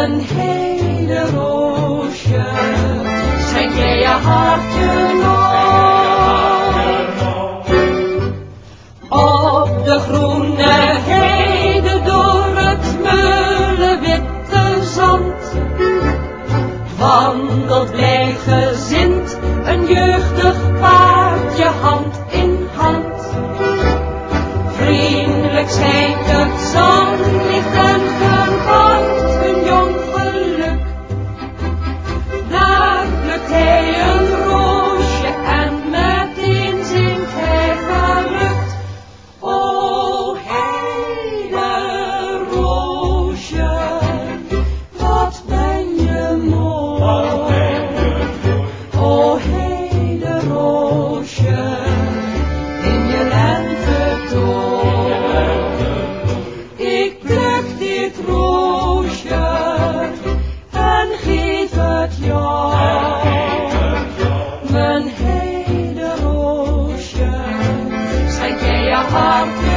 een hele roosje. Schenk je je hartje nog. Op de groene heide door het witte zand. Wandelt blij gezind een jeugdig paardje hand in hand. Vriendelijk zijn heart.